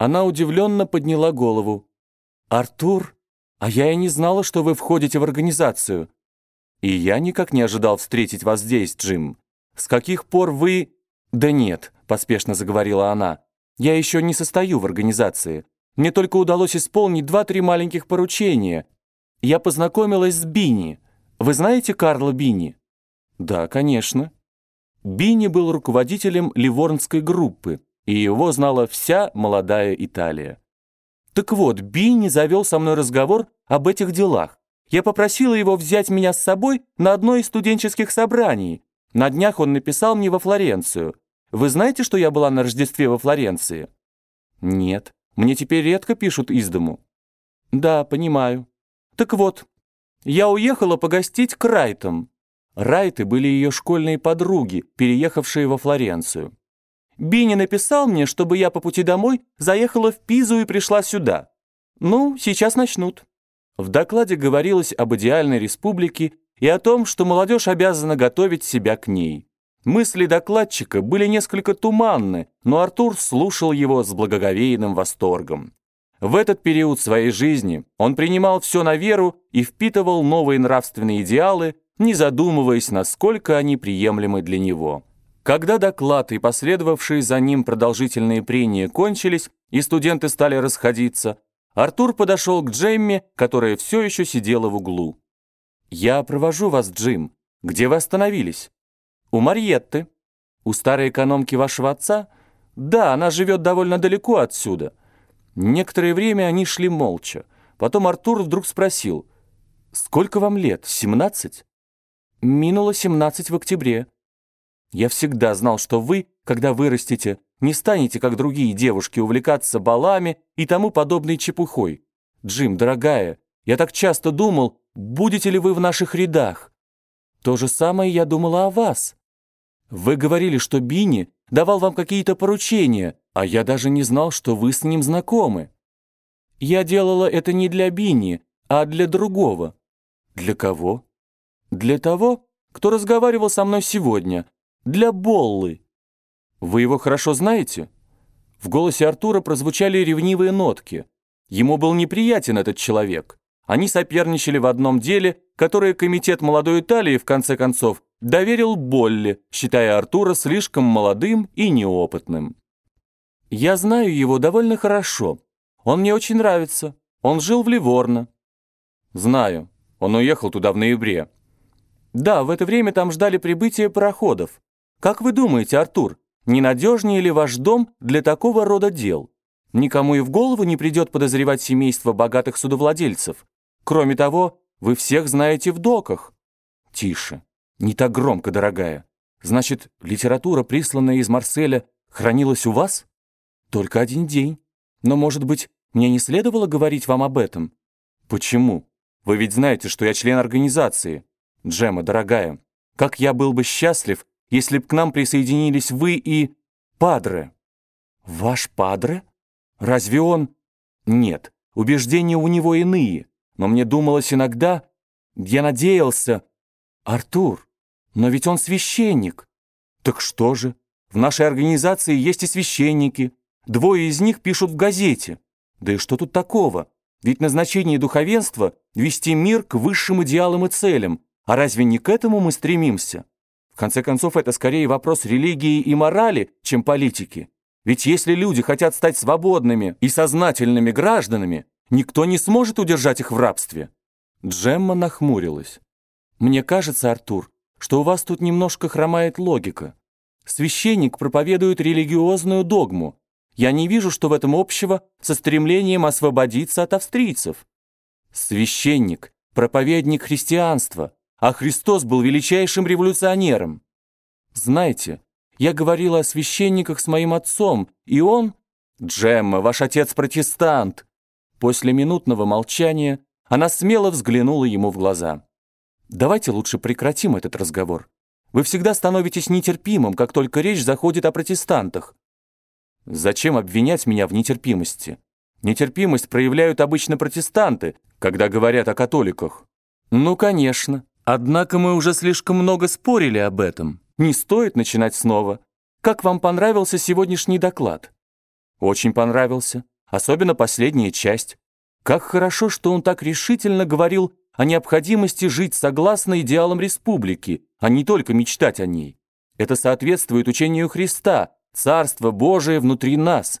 Она удивленно подняла голову. «Артур, а я и не знала, что вы входите в организацию. И я никак не ожидал встретить вас здесь, Джим. С каких пор вы...» «Да нет», — поспешно заговорила она. «Я еще не состою в организации. Мне только удалось исполнить два-три маленьких поручения. Я познакомилась с Бини. Вы знаете Карла Бини?» «Да, конечно». Бини был руководителем Ливорнской группы, и его знала вся молодая Италия. Так вот, Бини завел со мной разговор об этих делах. Я попросила его взять меня с собой на одно из студенческих собраний. На днях он написал мне во Флоренцию. Вы знаете, что я была на Рождестве во Флоренции? Нет, мне теперь редко пишут из дому. Да, понимаю. Так вот, я уехала погостить к Райтам. Райты были ее школьные подруги, переехавшие во Флоренцию. Бини написал мне, чтобы я по пути домой заехала в Пизу и пришла сюда. Ну, сейчас начнут. В докладе говорилось об идеальной республике и о том, что молодежь обязана готовить себя к ней. Мысли докладчика были несколько туманны, но Артур слушал его с благоговейным восторгом. В этот период своей жизни он принимал все на веру и впитывал новые нравственные идеалы, не задумываясь, насколько они приемлемы для него. Когда доклад и последовавшие за ним продолжительные прения кончились, и студенты стали расходиться, Артур подошел к Джемме, которая все еще сидела в углу. «Я провожу вас, Джим. Где вы остановились?» «У Марьетты. У старой экономки вашего отца?» «Да, она живет довольно далеко отсюда». Некоторое время они шли молча. Потом Артур вдруг спросил, «Сколько вам лет? Семнадцать?» «Минуло семнадцать в октябре». «Я всегда знал, что вы, когда вырастете, не станете, как другие девушки, увлекаться балами и тому подобной чепухой. Джим, дорогая, я так часто думал, будете ли вы в наших рядах. То же самое я думала о вас. Вы говорили, что Бини давал вам какие-то поручения, а я даже не знал, что вы с ним знакомы. Я делала это не для Бини, а для другого. Для кого? Для того, кто разговаривал со мной сегодня. Для Боллы. Вы его хорошо знаете? В голосе Артура прозвучали ревнивые нотки. Ему был неприятен этот человек. Они соперничали в одном деле, которое комитет молодой Италии, в конце концов, доверил Болли, считая Артура слишком молодым и неопытным. Я знаю его довольно хорошо. Он мне очень нравится. Он жил в Ливорно. Знаю. Он уехал туда в ноябре. Да, в это время там ждали прибытия пароходов. Как вы думаете, Артур, ненадежнее ли ваш дом для такого рода дел? Никому и в голову не придет подозревать семейство богатых судовладельцев. Кроме того, вы всех знаете в доках. Тише. Не так громко, дорогая. Значит, литература, присланная из Марселя, хранилась у вас? Только один день. Но, может быть, мне не следовало говорить вам об этом? Почему? Вы ведь знаете, что я член организации. Джема, дорогая, как я был бы счастлив, если б к нам присоединились вы и... Падре. Ваш Падре? Разве он... Нет, убеждения у него иные. Но мне думалось иногда... Я надеялся... Артур, но ведь он священник. Так что же? В нашей организации есть и священники. Двое из них пишут в газете. Да и что тут такого? Ведь назначение духовенства — вести мир к высшим идеалам и целям. А разве не к этому мы стремимся? В конце концов, это скорее вопрос религии и морали, чем политики. Ведь если люди хотят стать свободными и сознательными гражданами, никто не сможет удержать их в рабстве. Джемма нахмурилась. «Мне кажется, Артур, что у вас тут немножко хромает логика. Священник проповедует религиозную догму, я не вижу, что в этом общего со стремлением освободиться от австрийцев. Священник, проповедник христианства, а Христос был величайшим революционером. Знаете, я говорила о священниках с моим отцом, и он... Джемма, ваш отец протестант. После минутного молчания она смело взглянула ему в глаза. Давайте лучше прекратим этот разговор. Вы всегда становитесь нетерпимым, как только речь заходит о протестантах. Зачем обвинять меня в нетерпимости? Нетерпимость проявляют обычно протестанты, когда говорят о католиках. Ну, конечно. Однако мы уже слишком много спорили об этом. Не стоит начинать снова. Как вам понравился сегодняшний доклад? Очень понравился, особенно последняя часть. Как хорошо, что он так решительно говорил о необходимости жить согласно идеалам республики, а не только мечтать о ней. Это соответствует учению Христа, Царство Божие внутри нас.